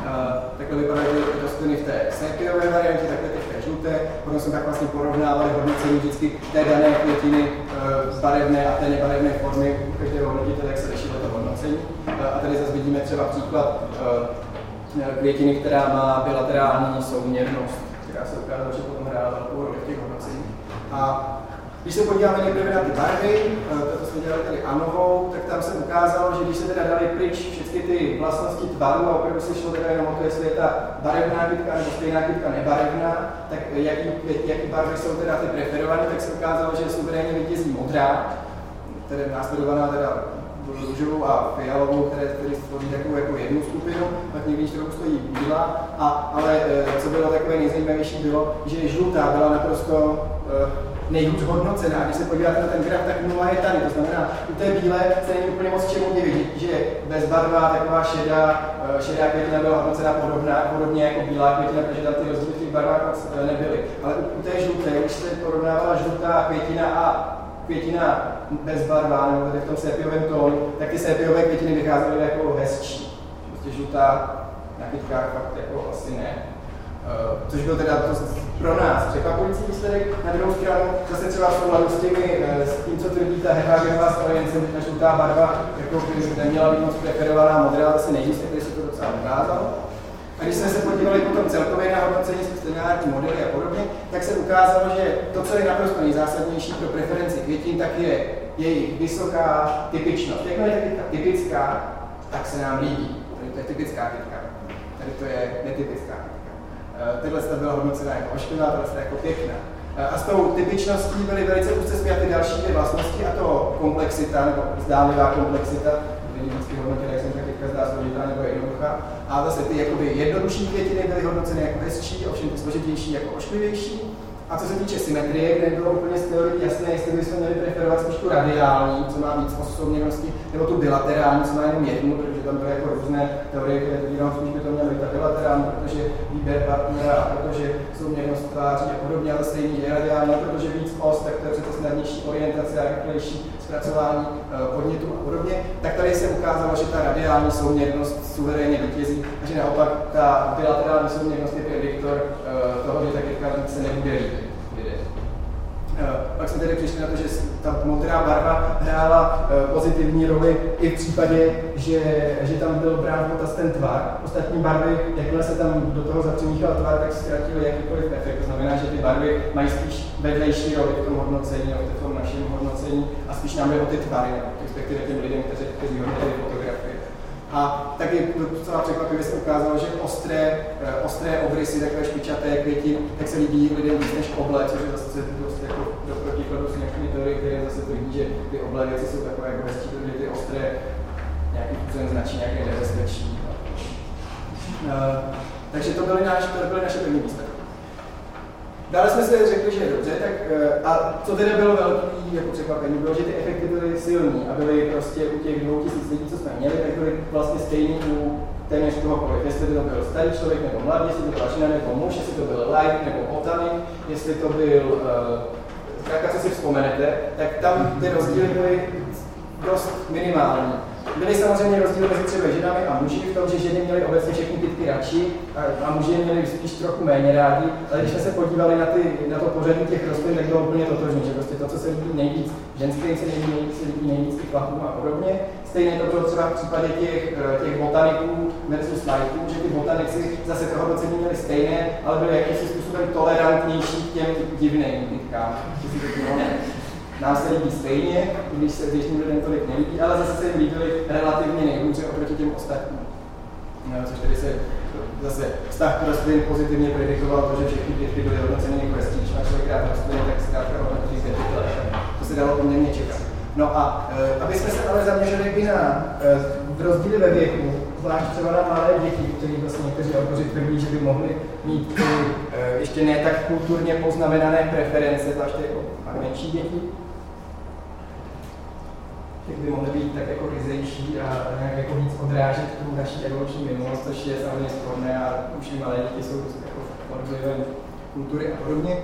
Uh, takhle vypadají ty rostliny v té sepiové variantě, takhle ty v té žluté. Potom jsme tak vlastně porovnávali hodnocení vždycky té dané květiny uh, barevné a té nebarevné formy u každého hodnotitele, jak se lišilo to hodnocení. Uh, a tady zase vidíme třeba příklad květiny, která má bilaterální souměrnost, která se ukázala, že potom hrála velkou roli v těch hodnocení. A když se podíváme nejprve na ty barvy, eh, to jsme dělali tady anovou, tak tam se ukázalo, že když se teda dali pryč všechny ty vlastnosti tvaru a opravdu se šlo teda jenom o to, jestli je ta barevná kytka nebo stejná kytka nebarevná, tak jaký, jaký barvy jsou teda ty preferované, tak se ukázalo, že suverénně vítězí modrá, tedy následovaná teda růžovou a fialovou, které, které stvoří takovou jako jednu skupinu, pak někdy trochu stojí bílá, a, ale eh, co bylo takové nejzajímavější bylo, že žlutá byla naprosto uh, nejhůř hodnocená. Když se podíváte na ten graf, tak nula je tady. To znamená, u té bílé se není úplně moc čemu divit, že bezbarvá, taková šedá, eh, šedá květina byla hodnocena podobná, podobně jako bílá květina, protože tam ty rozdíly v těch barvách moc eh, nebyly. Ale u té žluté, když se porovnávala žlutá květina a květina bezbarvá, nebo tady v tom sépiovém tónu, tak ty sépiové květiny vycházely jako hezčí. Prostě žlutá na kytkách fakt jako asi ne. Uh, což byl teda to pro nás překvapující výsledek. Na druhou stranu zase třeba v souladu s, těmi, uh, s tím, co tvrdí ta strojence, že ta žlutá barva jako by neměla být moc preferovaná, modrá zase nejvíc, který se to docela ukázalo. A když jsme se podívali potom celkově na hodnocení scénářní modely a podobně, tak se ukázalo, že to, co je naprosto nejzásadnější pro preferenci květin, tak je jejich vysoká typičnost. Jakmile je typická, tak se nám líbí. Je typická kytka. Tady to je netypická kytka. Eh, tyhle byla hodnocena jako ošklivá, tohle jako pěkná. Eh, a s tou typičností byly velice úzce zpěty další dvě vlastnosti, a to komplexita, nebo zdánlivá komplexita, kdy vždycky hodnotili, jak jsem tak teďka zdá složitá nebo jednoduchá. A zase ty jakoby jednodušší květiny byly hodnoceny jako hezčí, ovšem ty složitější jako ošklivější. A co se týče symetrie, kde bylo úplně z teorie jasné, jestli bychom měli preferovat spíš tu radiální, co má víc osobněnosti, nebo tu bilaterální, co má jenom jednu, protože tam byly jako různé teorie, které tvrdí, spíš by to mělo být bilaterální, protože výběr partnera a protože souměrnost tváří a podobně, ale stejný je radiální, protože víc os, tak to je přece snadnější orientace a rychlejší zpracování eh, podnětů a podobně. Tak tady se ukázalo, že ta radiální souměrnost suverénně vítězí a že naopak ta bilaterální souměrnost je prediktor eh, toho, že ta kytka se nebude líbit. Eh, pak jsme tedy přišli na to, že ta modrá barva hrála eh, pozitivní roli i v případě, že, že tam byl brán potaz ten tvar. Ostatní barvy, jakmile se tam do toho zapřemíchal tvar, tak ztratili jakýkoliv efekt. To znamená, že ty barvy mají spíš vedlejší roli v tom hodnocení, v tom našem hodnocení a spíš nám jde o ty tvary, respektive těm lidem, kteří, kteří hodnotili fotografie. A taky docela překvapivě se ukázalo, že ostré, eh, ostré obrysy, takové špičaté květin, tak se líbí lidem víc než oble, což je zase jako zase tvrdí, že ty oblé věci jsou takové jako hezčí, protože ty ostré nějakým způsobem značí nějaké nebezpečí. Uh, takže to byly, náš, to byly naše první výsledky. Dále jsme si řekli, že je dobře, tak eh, a co teda bylo velký jako překvapení, bylo, že ty efekty byly silní a byly prostě u těch dvou tisíc lidí, co jsme měli, tak byly vlastně stejný u téměř kohokoliv. Jestli to byl starý člověk nebo mladý, jestli to byla žena nebo muž, jestli to byl light nebo botanik, jestli to byl uh, co si vzpomenete, tak tam ty rozdíly byly dost minimální. Byly samozřejmě rozdíly mezi třeba ženami a muži v tom, že ženy měly obecně všechny kytky radši a, a muži je měli spíš trochu méně rádi, ale když jsme se podívali na, ty, na to pořadí těch rostlin, tak bylo úplně totožné, že prostě to, co se líbí nejvíc ženské, se líbí nejvíc, se líbí nejvíc a podobně. Stejně to bylo třeba v případě těch, eh, těch botaniků versus lajků, že ty botanici zase toho docení měli stejné, ale byli jakýmsi způsobem tolerantnější k těm divným kytkám nám se líbí stejně, když se běžným lidem tolik nelíbí, ale zase se jim líbily relativně nejhůře oproti těm ostatním. No, což tedy se zase vztah k rostlin pozitivně predikoval to, že všechny pětky byly hodnoceny jako má člověk rád rostliny, tak zkrátka hodnotí pětky To se dalo poměrně čekat. No a e, aby jsme se ale zaměřili i na e, rozdíly ve věku, zvlášť třeba na malé děti, kteří vlastně někteří autoři tvrdí, že by mohli mít ty eh, ještě ne tak kulturně poznamenané preference, zvláště jako menší děti, tak by mohly být tak jako ryzejší a nějak jako víc odrážet tu naší evoluční minulost, což je samozřejmě sporné a už i malé děti jsou jako kultury a podobně.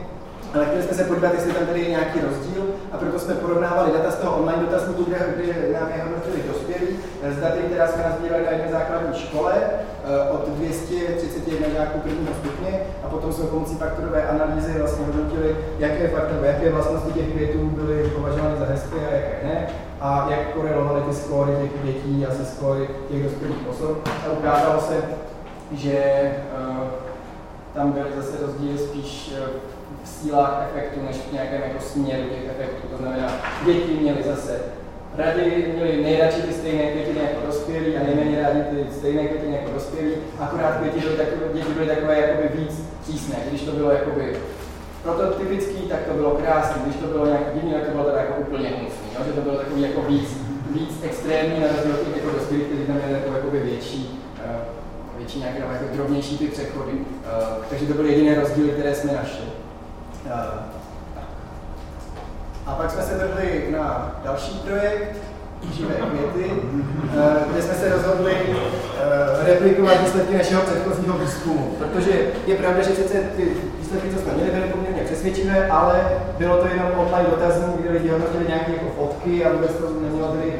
Ale chtěli jsme se podívat, jestli tam tady je nějaký rozdíl a proto jsme porovnávali data z toho online dotazníku, kde, kde nám je hodnotili dospělí, s daty, která jsme nazbírali na jedné základní škole eh, od 231 žáků prvního stupně a potom jsme pomocí faktorové analýzy vlastně hodnotili, jaké faktory, jaké vlastnosti těch květů byly považovány za hezké a jaké ne a jak korelovaly ty skóry těch dětí a se skóry těch dospělých osob. A ukázalo se, že uh, tam byly zase rozdíly spíš uh, v sílách efektu, než v nějakém jako směru těch efektů. To znamená, děti měly zase raději měli nejradši ty stejné květiny jako dospělí a nejméně rádi ty stejné květiny jako dospělí, akorát květiny byly takové, děti byly takové jakoby víc přísné, když to bylo jakoby prototypický, tak to bylo krásné, když to bylo nějak divný, tak to bylo teda jako úplně hnusný, že to bylo takový jako víc, víc extrémní na rozdíl od těch jako dospělých, kteří tam měli jako jakoby větší, uh, větší nějaké jako drobnější ty přechody. Uh, takže to byly jediné rozdíly, které jsme našli. Uh, a pak jsme se vrhli na další projekt, živé květy, kde jsme se rozhodli replikovat výsledky našeho předchozího výzkumu. Protože je pravda, že sice ty výsledky, co jsme měli, byly poměrně přesvědčivé, ale bylo to jenom online dotazník, kde lidi hodnotili nějaké jako fotky a vůbec to nemělo tedy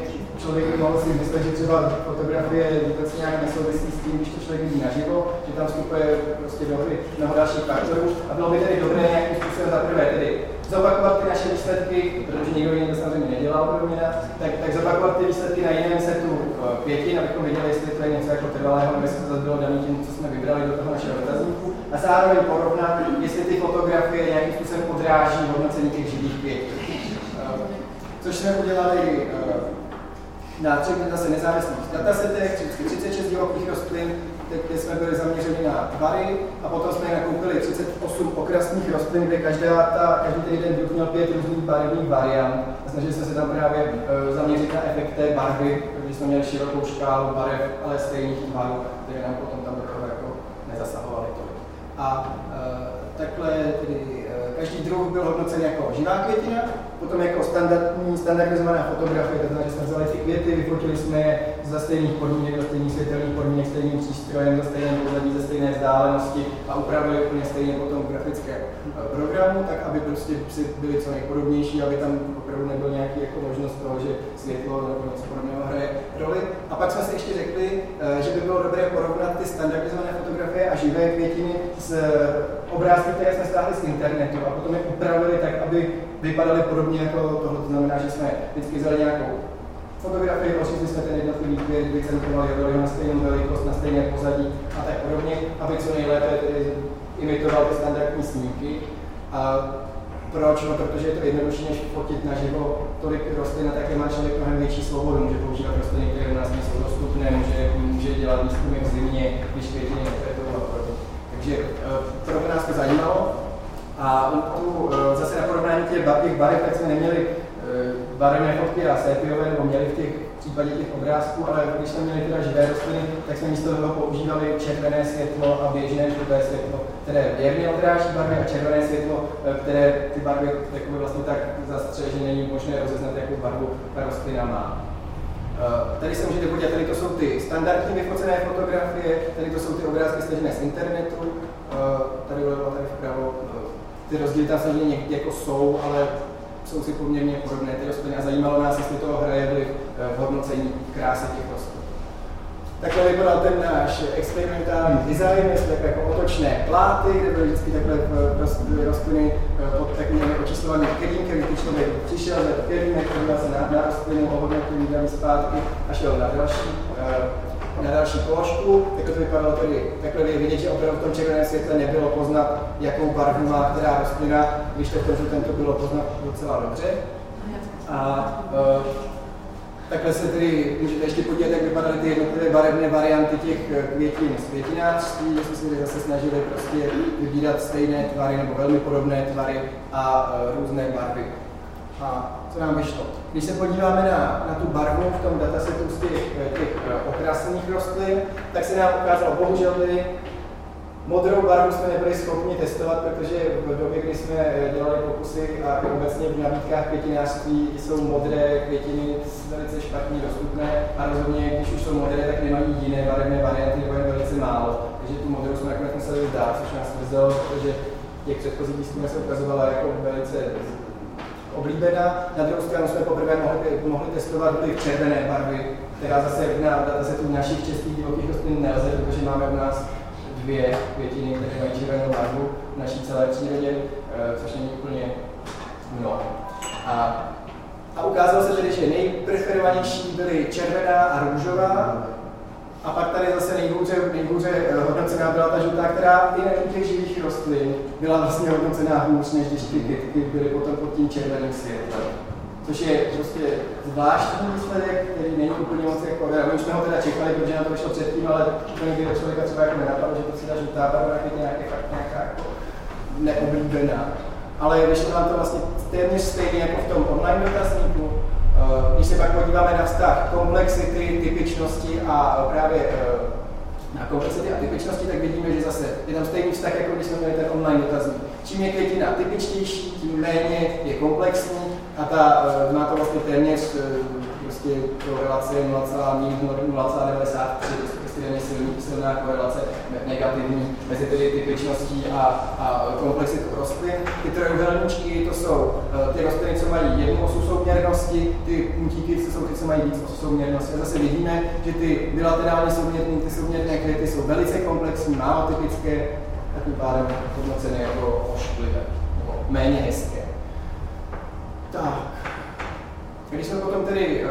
člověk mohl si myslet, že třeba fotografie vůbec nějak nesouvisí s tím, když to člověk vidí naživo, že tam vstupuje prostě do hry mnoho dalších faktorů a bylo by tedy dobré nějakým způsobem za prvé tedy zopakovat ty naše výsledky, protože nikdo jiný to samozřejmě nedělal nás, tak, tak zopakovat ty výsledky na jiném setu eh, pěti, abychom viděli, jestli to je něco jako trvalého, aby se to zase bylo tím, co jsme vybrali do toho našeho dotazníku a zároveň porovnat, jestli ty fotografie nějakým způsobem odráží hodnocení těch živých květů. Eh, což jsme udělali třech zase nezávislých datasetech, 36 divokých rostlin, kde jsme byli zaměřeni na tvary a potom jsme nakoupili 38 okrasných rostlin, kde každá ta, každý ten jeden druh měl pět různých barevných variant a snažili jsme se tam právě uh, zaměřit na efekt té barvy, protože jsme měli širokou škálu barev, ale stejných tvarů, které nám potom tam toho jako nezasahovaly tolik. A uh, takhle tedy každý druh byl hodnocen jako živá květina, potom jako standardní, standardizovaná fotografie, to znamená, že jsme vzali ty květy, vyfotili jsme je za stejných podmínek, za stejných světelných podmínek, stejným přístrojem, za stejné pozadí, za stejné vzdálenosti a upravili úplně stejně potom grafické eh, programu, tak aby prostě si byli co nejpodobnější, aby tam opravdu nebyl nějaký jako možnost toho, že světlo nebo něco podobného hraje roli. A pak jsme si ještě řekli, eh, že by bylo dobré porovnat ty standardizované fotografie a živé květiny s obrázky, které jsme stáhli z internetu a potom je upravili tak, aby vypadaly podobně jako tohle. To znamená, že jsme vždycky vzali nějakou fotografii, očistili jsme ten jednotlivý květ, vycentrovali ho na stejnou velikost, na stejné pozadí a tak podobně, aby co nejlépe tedy imitoval ty standardní snímky. A proč? No, protože je to jednodušší, než fotit naživo tolik rostlin a také má člověk mnohem větší svobodu. Může používat rostliny, které u nás nejsou dostupné, může, může dělat výzkumy v zimě, když květiny takže eh, to by nás to zajímalo. A tu, eh, zase na porovnání těch, těch barev, tak jsme neměli eh, barevné fotky a sépiové, nebo měli v těch v případě těch obrázků, ale když jsme měli teda živé rostliny, tak jsme místo toho používali červené světlo a běžné žluté světlo, které věrně odráží barvy a červené světlo, které ty barvy takové vlastně tak zastře, že není možné rozeznat, jakou barvu ta rostlina má. Eh, tady se můžete podívat, tady to jsou ty standardní vyfocené fotografie, tady to jsou ty obrázky stažené z internetu, eh, tady vlevo, tady vpravo. Eh, ty rozdíly tam samozřejmě někdy jako jsou, ale jsou si poměrně podobné ty rostliny a zajímalo nás, jestli toho hraje v hodnocení krásy těch rostlin. Takhle vypadal ten náš experimentální design, jestli takové jako otočné pláty, kde byly vždycky takhle rostliny eh, pod takovými očíslovaným kelímkem, kdy člověk přišel za kelímek, podíval se na, na rostlinu, ohodnotil ji zpátky a šel na další, eh, na další položku. Takhle to vypadalo tedy, takhle je vidět, že opravdu v tom červeném světle nebylo poznat, jakou barvu má která rostlina, když to v tom žlutém to bylo poznat docela dobře. A Takhle se tedy můžete ještě podívat, jak vypadaly ty jednotlivé barevné varianty těch eh, květin z květinářství, že jsme se zase snažili prostě vybírat stejné tvary nebo velmi podobné tvary a uh, různé barvy. A co nám vyšlo? Když se podíváme na, na tu barvu v tom datasetu z těch, těch okrasných rostlin, tak se nám ukázalo, bohužel tedy Modrou barvu jsme nebyli schopni testovat, protože v době, kdy jsme dělali pokusy a obecně v nabídkách květinářství jsou modré květiny velice špatně dostupné a rozhodně, když už jsou modré, tak nemají jiné barevné varianty nebo jen velice málo. Takže tu modrou jsme nakonec museli vzdát, což nás mrzelo, protože těch předchozích výzkumů se ukazovala jako velice oblíbená. Na druhou stranu jsme poprvé mohli, mohli testovat vliv červené barvy, která zase na datasetu našich českých divokých rostlin nelze, protože máme u nás dvě květiny, které mají červenou barvu v naší celé přírodě, eh, což není úplně mnoho. A, a ukázalo se tedy, že nejpreferovanější byly červená a růžová, a pak tady zase nejhůře, nejhůře eh, hodnocená byla ta žlutá, která i na těch živých rostlin byla vlastně hodnocená hůř, než když ty kytky byly potom pod tím červeným světlem. Což je prostě zvláštní výsledek, který není úplně moc jako, my už jsme ho teda čekali, protože na to vyšlo předtím, ale to někdy člověka třeba jako nenapadlo, že to si ta žlutá barva je nějaké fakt nějaká jako neoblíbená. Ale vyšlo nám to vlastně téměř stejně jako v tom online dotazníku, Eh, když se pak podíváme na vztah komplexity, typičnosti a právě eh, na komplexity a typičnosti, tak vidíme, že zase je tam stejný vztah, jako když jsme měli ten online dotazník. Čím je květina typičtější, tím méně je komplexní a ta, eh, má to vlastně téměř prostě korelace 0,93, extrémně silný, silná korelace negativní mezi tedy typičností a, a komplexitou rostlin. Ty trojuhelníčky, to jsou uh, ty rostliny, co mají jednu osu souměrnosti, ty mutíky, co jsou ty, co mají víc osu souměrnosti. A zase vidíme, že ty bilaterální souměrné, ty souměrné květy jsou velice komplexní, málo typické, tím pádem hodnocené jako ošklivé, nebo méně hezké. Tak. Když jsme potom tedy uh,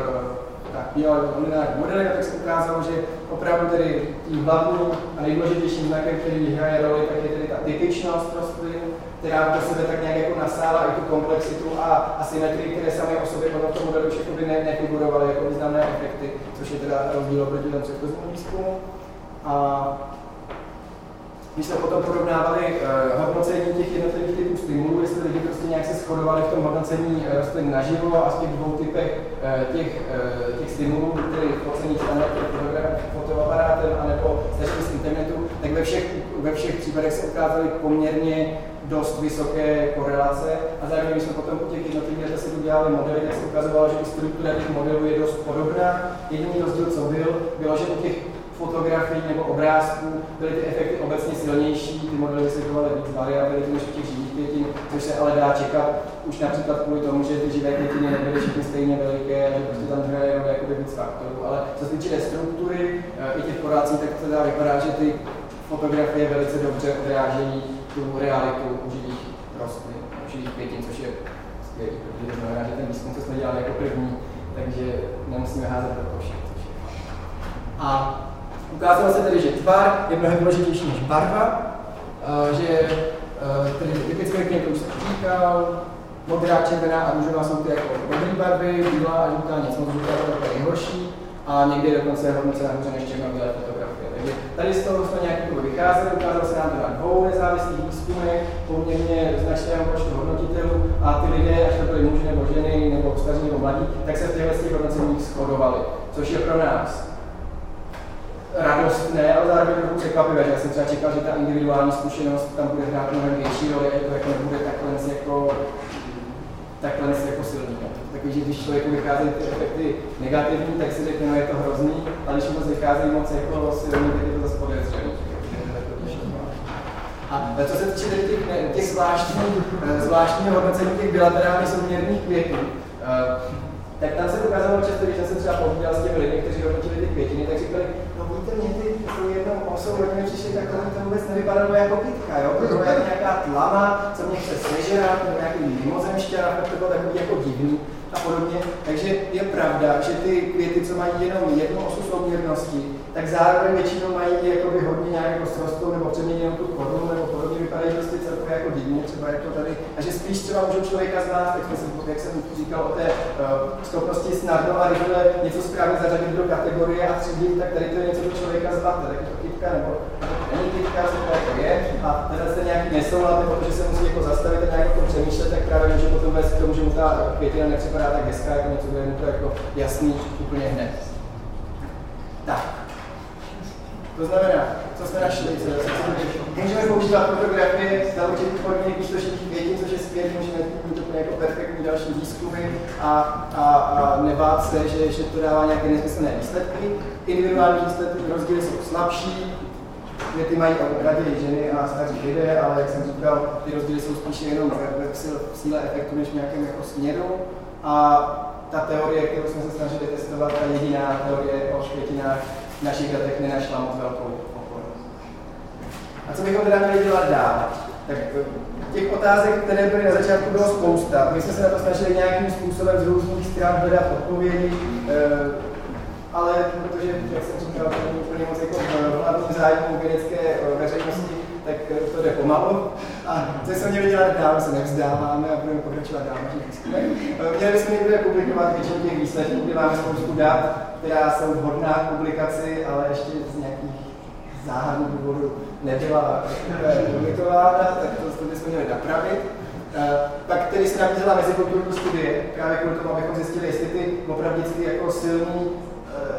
tak dělali lineární modely, tak se ukázalo, že opravdu tedy tím hlavním a nejdůležitějším znakem, který hraje roli, tak je tedy ta typičnost rostlin, která do sebe tak nějak jako nasála i tu komplexitu a asymetrii, které samé o sobě v tom modelu všechno by ne, nefigurovaly jako významné efekty, což je teda rozdíl oproti tomu předchozímu výzkumu. A když jsme potom porovnávali uh, hodnocení těch jednotlivých typů stimulů, jestli lidi prostě nějak se shodovali v tom hodnocení uh, naživo a z těch dvou typech uh, těch, uh, těch stimulů, tedy standard fotoaparátem anebo stačí z internetu, tak ve všech, ve všech případech se ukázaly poměrně dost vysoké korelace a zároveň, když jsme potom u těch jednotlivých datasetů dělali modely, tak se ukazovalo, že i struktura těch modelů je dost podobná. Jediný rozdíl, co byl, bylo, že u těch fotografií nebo obrázků byly ty efekty obecně silnější, ty modely vysvětlovaly víc variability než u těch živých květin, což se ale dá čekat už například kvůli tomu, že ty živé květiny nebyly všechny stejně veliké, že prostě tam hraje jakoby víc faktorů. Ale co se týče struktury eh, i těch poradcí, tak to dá vypadá, že ty fotografie velice dobře odrážejí tu realitu u živých rostlin, u živých květin, což je skvělý, protože to znamená, že ten výzkum, co jsme dělali jako první, takže nemusíme házet do koše. A Ukázalo se tedy, že tvar je mnohem důležitější než barva, že e, tedy typické květy už jsem říkal, modrá, červená a růžová jsou ty jako dobré barvy, bílá a žlutá nic moc žlutá je nejhorší a někdy je dokonce hodnocena hůře než černobílé fotografie. Takže tady z toho jsme nějak vycházeli, ukázalo se nám to na dvou nezávislých výzkumech, poměrně značného počtu hodnotitelů a ty lidé, až to byly muži nebo ženy, nebo staří nebo mladí, tak se v těchto hodnoceních shodovali, což je pro nás radostné, ale zároveň trochu překvapivé, já jsem třeba čekal, že ta individuální zkušenost tam bude hrát mnohem větší roli, že to jako nebude takhle jako, takhle jako silný. Takže že když člověku vychází ty efekty negativní, tak si řekne, no je to hrozný, ale když moc vychází moc jako silný, tak je to zase podezřelý. A co se týče těch, těch zvláštních, zvláštního hodnocení těch bilaterálních souměrných květů, eh, tak tam se ukázalo často, když jsem se třeba povídal s těmi lidmi, kteří hodnotili ty květiny, tak říkali, ty tou jednou osou hodně přišli, tak tohle to vůbec nevypadalo jako kytka, jo? To bylo jako nějaká tlama, co mě chce sežrat, nebo nějaký mimozemšťák, to bylo takový jako divný a podobně. Takže je pravda, že ty květy, co mají jenom jednu osu souměrnosti, tak zároveň většinou mají jakoby hodně nějak jako srostou nebo přeměněnou tu korunu nebo divně, třeba jako tady. A že spíš třeba můžou člověka z nás, tak jsem, jak jsem říkal o té uh, schopnosti snadno a rychle něco správně zařadit do kategorie a třídit, tak tady to je něco pro člověka zbavte, tak to kytka nebo není kytka, co to jako je. A tenhle se nějaký nesoulad, nebo že se musí jako zastavit a nějak o tom přemýšlet, tak právě může potom vést k tomu, že mu ta květina nepřipadá tak hezká, jako něco, je mu to jako jasný úplně hned. Tak. To znamená, co jsme našli, můžeme používat fotografie za určitých podmínek výstočných květin, což je skvělé, můžeme mít úplně jako perfektní další výzkumy a, a, a nebát se, že, že to dává nějaké nesmyslné výsledky. Individuální výsledky, rozdíly jsou slabší, ty mají raději ženy a staří lidé, ale jak jsem říkal, ty rozdíly jsou spíše jenom v síle efektu, než v nějakém jako směru. A ta teorie, kterou jsme se snažili testovat, ta jediná teorie o škvětinách v našich datech nenašla moc velkou. A co bychom teda měli dělat dál? Tak eh, těch otázek, které byly na začátku, bylo spousta. My jsme se na to snažili nějakým způsobem z různých stran hledat odpovědi, eh, ale protože, jak jsem říkal, to není úplně moc jako v hlavním zájmu vědecké eh, veřejnosti, tak to jde pomalu. A co jsme měli dělat dál, se nevzdáváme a budeme pokračovat dál na těch výzkumech. Měli bychom někde publikovat většinu těch výsledků, kde máme spoustu dat, která jsou vhodná k publikaci, ale ještě z nějakých záhadných důvodů nebyla publikována, tak to, bychom měli napravit. pak tedy se nabízela mezikulturní studie, právě kvůli tomu, abychom zjistili, jestli ty opravdicky jako silný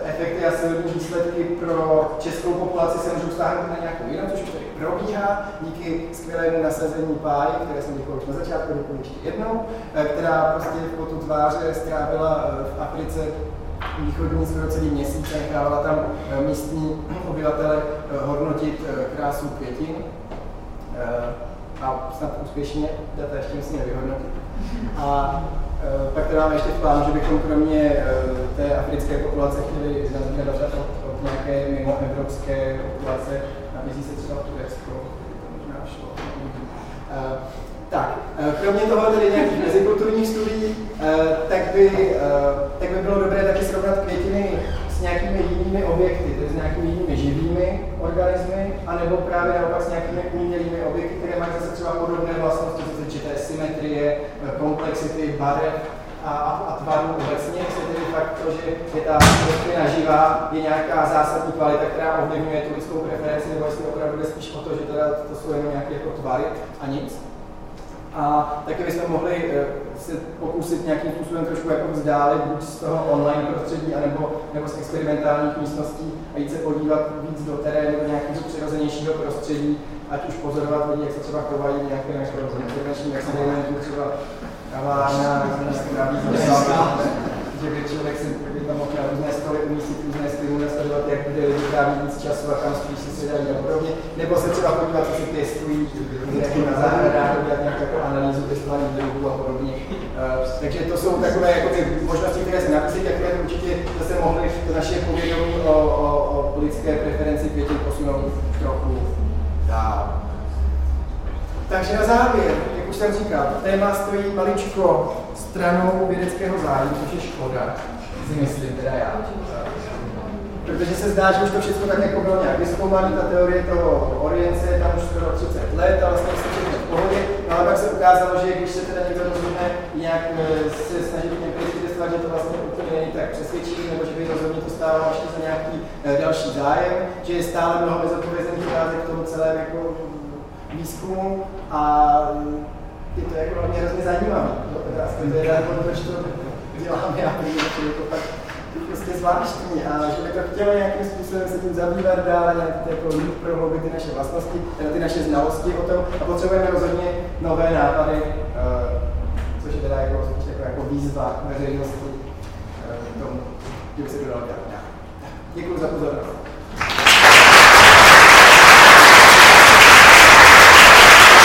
efekty a silné výsledky pro českou populaci se můžou stáhnout na nějakou jinou, což tady probíhá díky skvělému nasazení páj, které jsem říkal už na začátku, děkuji ještě jednou, eh, která prostě v potu tváře strávila eh, v Africe východní celý měsíc a nechávala tam eh, místní obyvatele hodnotit krásu květin a snad úspěšně, data ještě musíme vyhodnotit. A Eh, pak teda máme ještě v plánu, že bychom kromě eh, té africké populace chtěli nazbírat data od nějaké mimo evropské populace, nabízí se třeba Turecko, to možná šlo. Eh, tak, kromě toho tedy nějakých mezikulturních studií, tak by, tak by bylo dobré taky srovnat květiny s nějakými jinými objekty, tedy s nějakými jinými živými organismy, anebo právě naopak s nějakými umělými objekty, které mají zase třeba podobné vlastnosti, co se týče symetrie, komplexity, barev a, a, a tvarů obecně, se tedy fakt to, že je ta rostlina živá, je nějaká zásadní kvalita, která ovlivňuje tu lidskou preferenci, nebo jestli opravdu jde spíš o to, že teda to jsou jenom nějaké jako tvary a nic. A taky bychom mohli eh, se pokusit nějakým způsobem trošku jako vzdálit buď z toho online prostředí, anebo, nebo z experimentálních místností a jít se podívat víc do terénu, do nějakého přirozenějšího prostředí, ať už pozorovat lidi, jak se třeba chovají nějaké intervenční experimenty, třeba kavárna, zdraví, že člověk si tam mohl na různé stoly umístit různé stimule, sledovat, jak bude lidi tráví víc času a kam spíš si sedají a podobně. Nebo se třeba podívat, co si pěstují, jako na zahradách, udělat nějakou jako analýzu pěstování druhů a podobně. Uh, takže to jsou takové jako ty možnosti, které se nabízí, které určitě zase mohly to naše povědomí o, o, o lidské preferenci květin posunout trochu dál. Takže na závěr, jak už jsem říkal, téma stojí maličko stranou vědeckého zájmu, což je škoda, si myslím teda já. Protože se zdá, že už to všechno tak jako bylo nějak vyskoumané, ta teorie toho Orience je tam už skoro 30 let a vlastně se všechno v pohodě, no ale pak se ukázalo, že když se teda někdo rozhodne nějak e, se snažit empiricky testovat, že to vlastně úplně není tak přesvědčivý, nebo že by rozhodně to stálo ještě za nějaký e, další zájem, že je stále mnoho bezodpovězených otázek k tomu celém jako výzkumu a je to jako mě hrozně zajímavé. To je jako proč to dělám já, protože je to fakt prostě zvláštní a že by to chtělo nějakým způsobem se tím zabývat dál, nějak jako prohloubit ty naše vlastnosti, ty naše znalosti o tom a potřebujeme rozhodně nové nápady, uh, což je teda jako, jako, jako výzva veřejnosti uh, tomu, že by se to dalo dělat. Děkuji za pozornost.